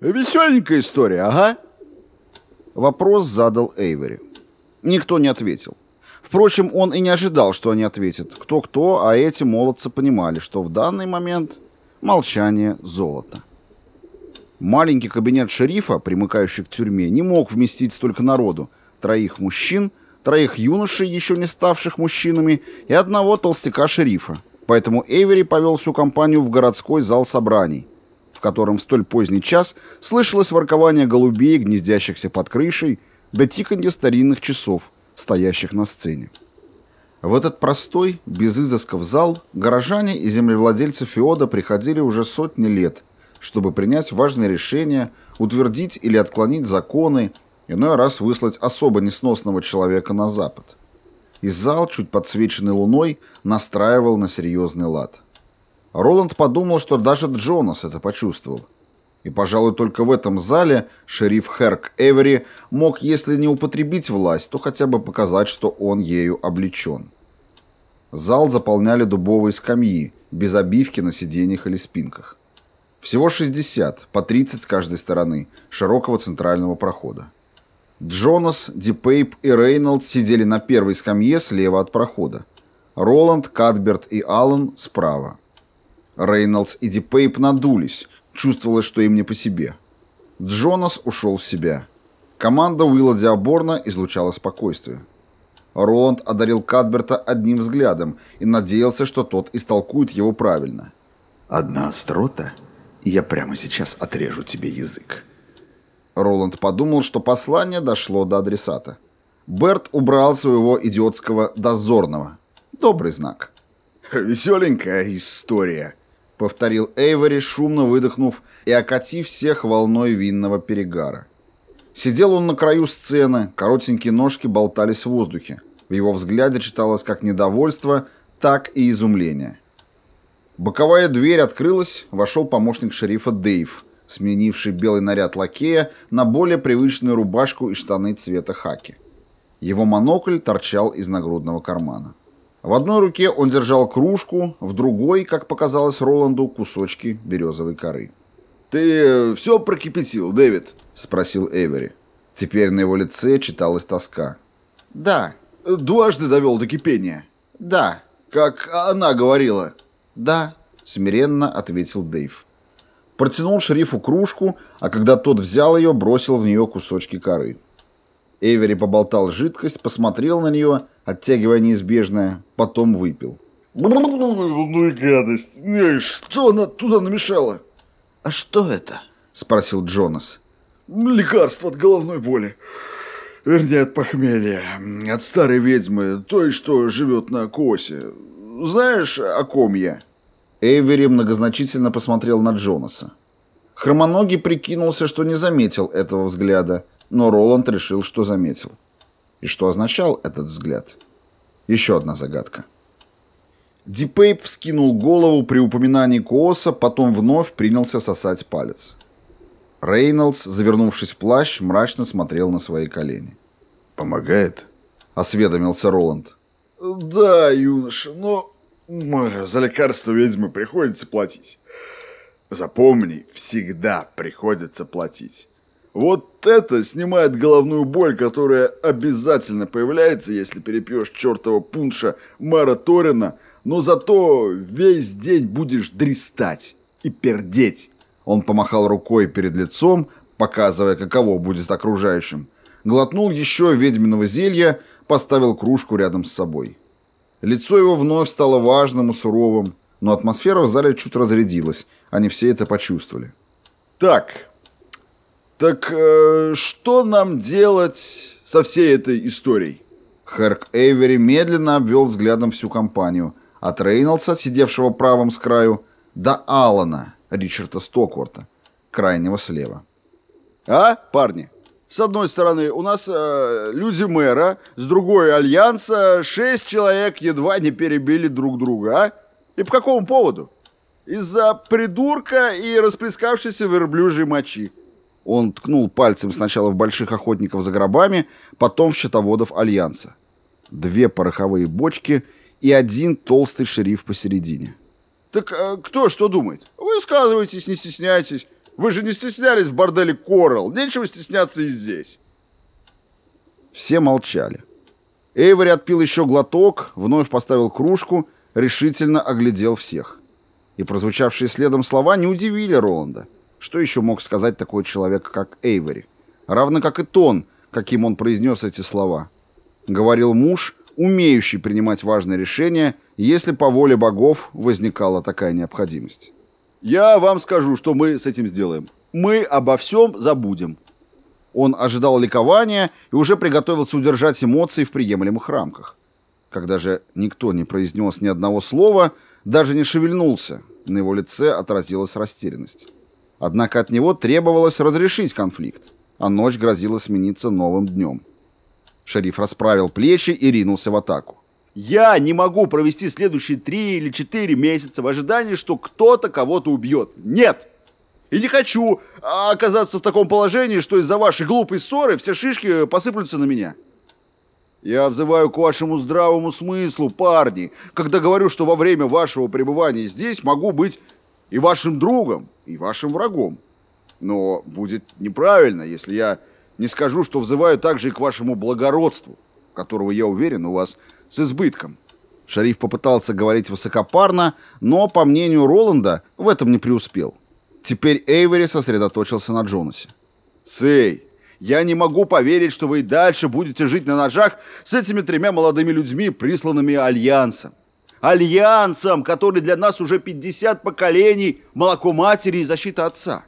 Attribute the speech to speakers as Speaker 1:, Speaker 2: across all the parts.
Speaker 1: Веселенькая история, ага. Вопрос задал Эйвери. Никто не ответил. Впрочем, он и не ожидал, что они ответят. Кто-кто, а эти молодцы понимали, что в данный момент молчание – золото. Маленький кабинет шерифа, примыкающий к тюрьме, не мог вместить столько народу. Троих мужчин, троих юношей, еще не ставших мужчинами, и одного толстяка-шерифа. Поэтому Эйвери повел всю компанию в городской зал собраний, котором в столь поздний час слышалось воркование голубей, гнездящихся под крышей, да тиканье старинных часов, стоящих на сцене. В этот простой, без изысков зал горожане и землевладельцы Феода приходили уже сотни лет, чтобы принять важные решения, утвердить или отклонить законы, иной раз выслать особо несносного человека на запад. И зал, чуть подсвеченный луной, настраивал на серьезный лад. Роланд подумал, что даже Джонас это почувствовал. И, пожалуй, только в этом зале шериф Херк Эвери мог, если не употребить власть, то хотя бы показать, что он ею облечен. Зал заполняли дубовые скамьи, без обивки на сиденьях или спинках. Всего 60, по 30 с каждой стороны, широкого центрального прохода. Джонас, Дипейп и Рейнольдс сидели на первой скамье слева от прохода. Роланд, Кадберт и Аллен справа. Рейнольдс и Дипейп надулись, чувствовалось, что им не по себе. Джонас ушел в себя. Команда Уилла Диаборна излучала спокойствие. Роланд одарил Кадберта одним взглядом и надеялся, что тот истолкует его правильно.
Speaker 2: «Одна острота, и я прямо сейчас отрежу тебе язык».
Speaker 1: Роланд подумал, что послание дошло до адресата. Берт убрал своего идиотского дозорного. Добрый знак.
Speaker 3: «Веселенькая история», —
Speaker 1: повторил Эйвори, шумно выдохнув и окатив всех волной винного перегара. Сидел он на краю сцены, коротенькие ножки болтались в воздухе. В его взгляде читалось как недовольство, так и изумление. Боковая дверь открылась, вошел помощник шерифа Дэйв, сменивший белый наряд лакея на более привычную рубашку и штаны цвета хаки. Его монокль торчал из нагрудного кармана. В одной руке он держал кружку, в другой, как показалось Роланду, кусочки березовой коры.
Speaker 3: «Ты все прокипятил, Дэвид?»
Speaker 1: — спросил Эвери. Теперь на его лице читалась тоска.
Speaker 3: «Да». «Дважды довел до кипения?»
Speaker 1: «Да».
Speaker 3: «Как она говорила?»
Speaker 1: «Да», — смиренно ответил Дэйв. Протянул шерифу кружку, а когда тот взял ее, бросил в нее кусочки коры. Эвери поболтал жидкость, посмотрел на нее, оттягивая неизбежное, потом выпил.
Speaker 3: «Ну и гадость! Что она туда намешала?»
Speaker 1: «А что это?» — спросил Джонас.
Speaker 3: «Лекарство от головной боли. Вернее, от похмелья. От старой ведьмы, той, что живет на Косе. Знаешь, о ком я?»
Speaker 1: Эйвери многозначительно посмотрел на Джонаса. Хромоногий прикинулся, что не заметил этого взгляда, но Роланд решил, что заметил. И что означал этот взгляд? Еще одна загадка. Дипейп вскинул голову при упоминании Кооса, потом вновь принялся сосать палец. Рейнольдс, завернувшись в плащ, мрачно смотрел на свои колени.
Speaker 2: «Помогает?»
Speaker 1: — осведомился Роланд.
Speaker 3: «Да, юноша, но за лекарство ведьмы приходится платить. Запомни, всегда приходится платить. Вот это снимает головную боль, которая обязательно появляется, если перепьешь чертова пунша мэра Торина, но зато весь день будешь дристать и пердеть.
Speaker 1: Он помахал рукой перед лицом, показывая, каково будет окружающим. Глотнул еще ведьминого зелья, поставил кружку рядом с собой. Лицо его вновь стало важным и суровым, но атмосфера в зале чуть разрядилась, они все это почувствовали.
Speaker 3: «Так, так э, что нам делать со всей этой историей?»
Speaker 1: Херк Эйвери медленно обвел взглядом всю компанию, от Рейнольдса, сидевшего правым с краю, до Алана, Ричарда Стокворта, крайнего слева.
Speaker 3: «А, парни?» С одной стороны, у нас э, люди мэра, с другой альянса, шесть человек едва не перебили друг друга, а? И по какому поводу? Из-за придурка и расплескавшейся верблюжьей мочи.
Speaker 1: Он ткнул пальцем сначала в больших охотников за гробами, потом в счетоводов Альянса. Две пороховые бочки и один толстый шериф посередине.
Speaker 3: Так э, кто что думает? Высказывайтесь, не стесняйтесь. Вы же не стеснялись в борделе Коралл. Нечего стесняться и здесь.
Speaker 1: Все молчали. Эйвори отпил еще глоток, вновь поставил кружку, решительно оглядел всех. И прозвучавшие следом слова не удивили Роланда. Что еще мог сказать такой человек, как Эйвори? Равно как и тон, каким он произнес эти слова. Говорил муж, умеющий принимать важные решения, если по воле богов возникала такая необходимость.
Speaker 3: Я вам скажу, что мы с этим сделаем. Мы обо всем забудем.
Speaker 1: Он ожидал ликования и уже приготовился удержать эмоции в приемлемых рамках. Когда же никто не произнес ни одного слова, даже не шевельнулся, на его лице отразилась растерянность. Однако от него требовалось разрешить конфликт, а ночь грозила смениться новым днем. Шериф расправил плечи и ринулся в атаку.
Speaker 3: Я не могу провести следующие три или четыре месяца в ожидании, что кто-то кого-то убьет. Нет! И не хочу оказаться в таком положении, что из-за вашей глупой ссоры все шишки посыплются на меня. Я взываю к вашему здравому смыслу, парни, когда говорю, что во время вашего пребывания здесь могу быть и вашим другом, и вашим врагом. Но будет неправильно, если я не скажу, что взываю также и к вашему благородству, которого, я уверен, у вас с избытком. Шариф попытался говорить высокопарно, но, по мнению Роланда, в этом не преуспел. Теперь Эйвери сосредоточился на Джонасе. «Сэй, я не могу поверить, что вы и дальше будете жить на ножах с этими тремя молодыми людьми, присланными Альянсом. Альянсом, который для нас уже 50 поколений, молоко матери и защита отца.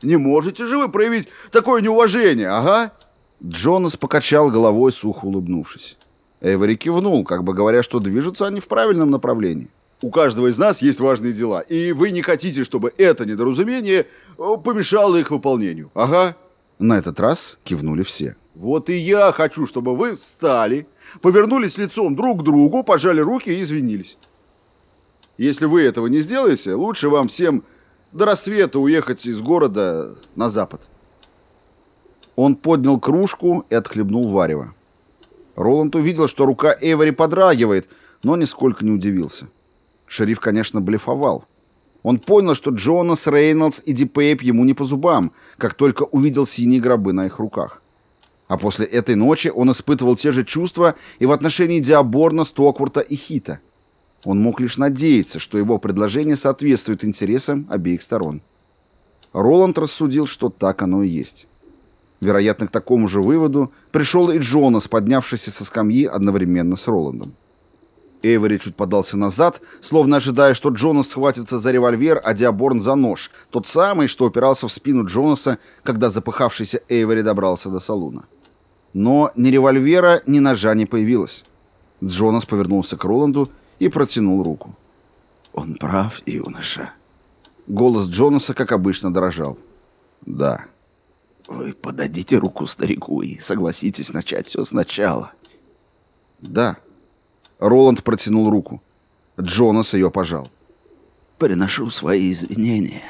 Speaker 3: Не можете же вы проявить такое неуважение, ага?»
Speaker 1: Джонас покачал головой, сухо улыбнувшись. Эйвори кивнул, как бы говоря, что движутся они в правильном направлении.
Speaker 3: У каждого из нас есть важные дела, и вы не хотите, чтобы это недоразумение э, помешало их выполнению. Ага.
Speaker 1: На этот раз кивнули все.
Speaker 3: Вот и я хочу, чтобы вы встали, повернулись лицом друг к другу, пожали руки и извинились. Если вы этого не сделаете, лучше вам всем до рассвета уехать из города на запад.
Speaker 1: Он поднял кружку и отхлебнул варево. Роланд увидел, что рука Эйвори подрагивает, но нисколько не удивился. Шериф, конечно, блефовал. Он понял, что Джонас, Рейнольдс и Дипейп ему не по зубам, как только увидел синие гробы на их руках. А после этой ночи он испытывал те же чувства и в отношении Диаборна, Стокворта и Хита. Он мог лишь надеяться, что его предложение соответствует интересам обеих сторон. Роланд рассудил, что так оно и есть. Вероятно, к такому же выводу пришел и Джонас, поднявшийся со скамьи одновременно с Роландом. Эйвори чуть подался назад, словно ожидая, что Джонас схватится за револьвер, а Диаборн за нож, тот самый, что упирался в спину Джонаса, когда запыхавшийся Эйвори добрался до салуна. Но ни револьвера, ни ножа не появилось. Джонас повернулся к Роланду и протянул руку.
Speaker 2: «Он прав, юноша».
Speaker 1: Голос Джонаса, как обычно, дрожал. «Да».
Speaker 2: «Вы подадите руку старику и согласитесь начать все сначала».
Speaker 1: «Да». Роланд протянул руку. Джонас ее пожал.
Speaker 2: «Приношу свои извинения».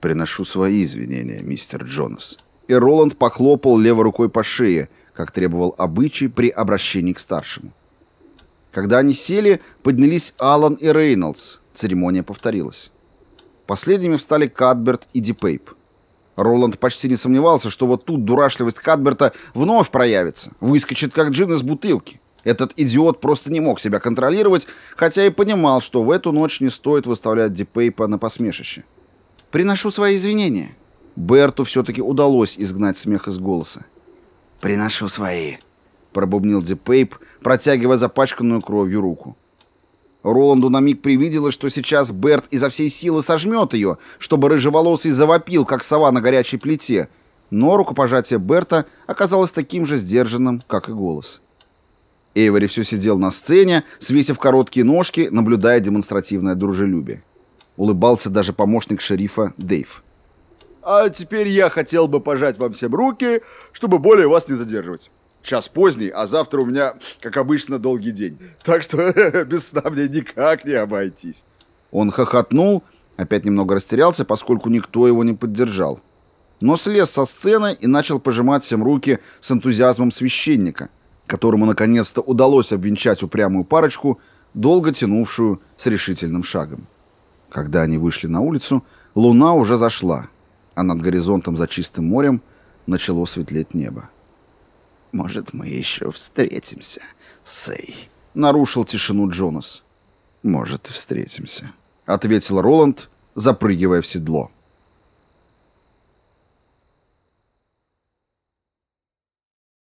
Speaker 1: «Приношу свои извинения, мистер Джонас». И Роланд похлопал левой рукой по шее, как требовал обычай при обращении к старшему. Когда они сели, поднялись Алан и Рейнольдс. Церемония повторилась. Последними встали Кадберт и Дипейп. Роланд почти не сомневался, что вот тут дурашливость Кадберта вновь проявится, выскочит как джин из бутылки. Этот идиот просто не мог себя контролировать, хотя и понимал, что в эту ночь не стоит выставлять Дипейпа на посмешище. «Приношу свои извинения». Берту все-таки удалось изгнать смех из голоса.
Speaker 2: «Приношу свои», —
Speaker 1: пробубнил Дипейп, протягивая запачканную кровью руку. Роланду на миг привиделось, что сейчас Берт изо всей силы сожмет ее, чтобы рыжеволосый завопил, как сова на горячей плите, но рукопожатие Берта оказалось таким же сдержанным, как и голос. Эйвори все сидел на сцене, свесив короткие ножки, наблюдая демонстративное дружелюбие. Улыбался даже помощник шерифа Дэйв.
Speaker 3: А теперь я хотел бы пожать вам всем руки, чтобы более вас не задерживать. Час поздний, а завтра у меня, как обычно, долгий день. Так что без сна мне никак не обойтись.
Speaker 1: Он хохотнул, опять немного растерялся, поскольку никто его не поддержал. Но слез со сцены и начал пожимать всем руки с энтузиазмом священника – которому наконец-то удалось обвенчать упрямую парочку, долго тянувшую с решительным шагом. Когда они вышли на улицу, луна уже зашла, а над горизонтом за чистым морем начало светлеть небо.
Speaker 2: «Может, мы еще встретимся, Сэй?»
Speaker 1: — нарушил тишину Джонас.
Speaker 2: «Может, встретимся», —
Speaker 1: ответил Роланд, запрыгивая в седло.